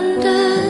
Under.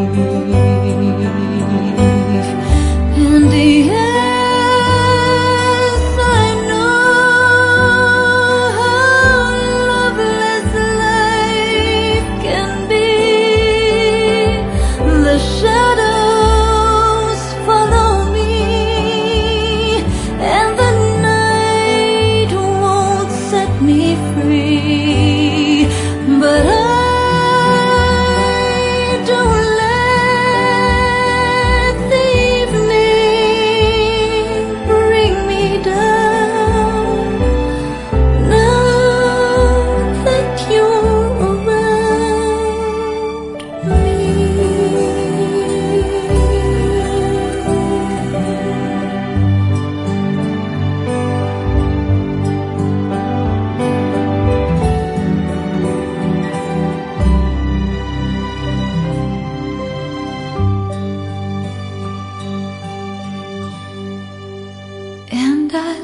Thank you.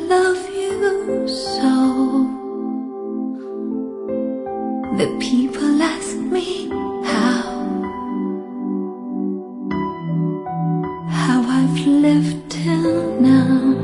love you so. The people ask me how, how I've lived till now.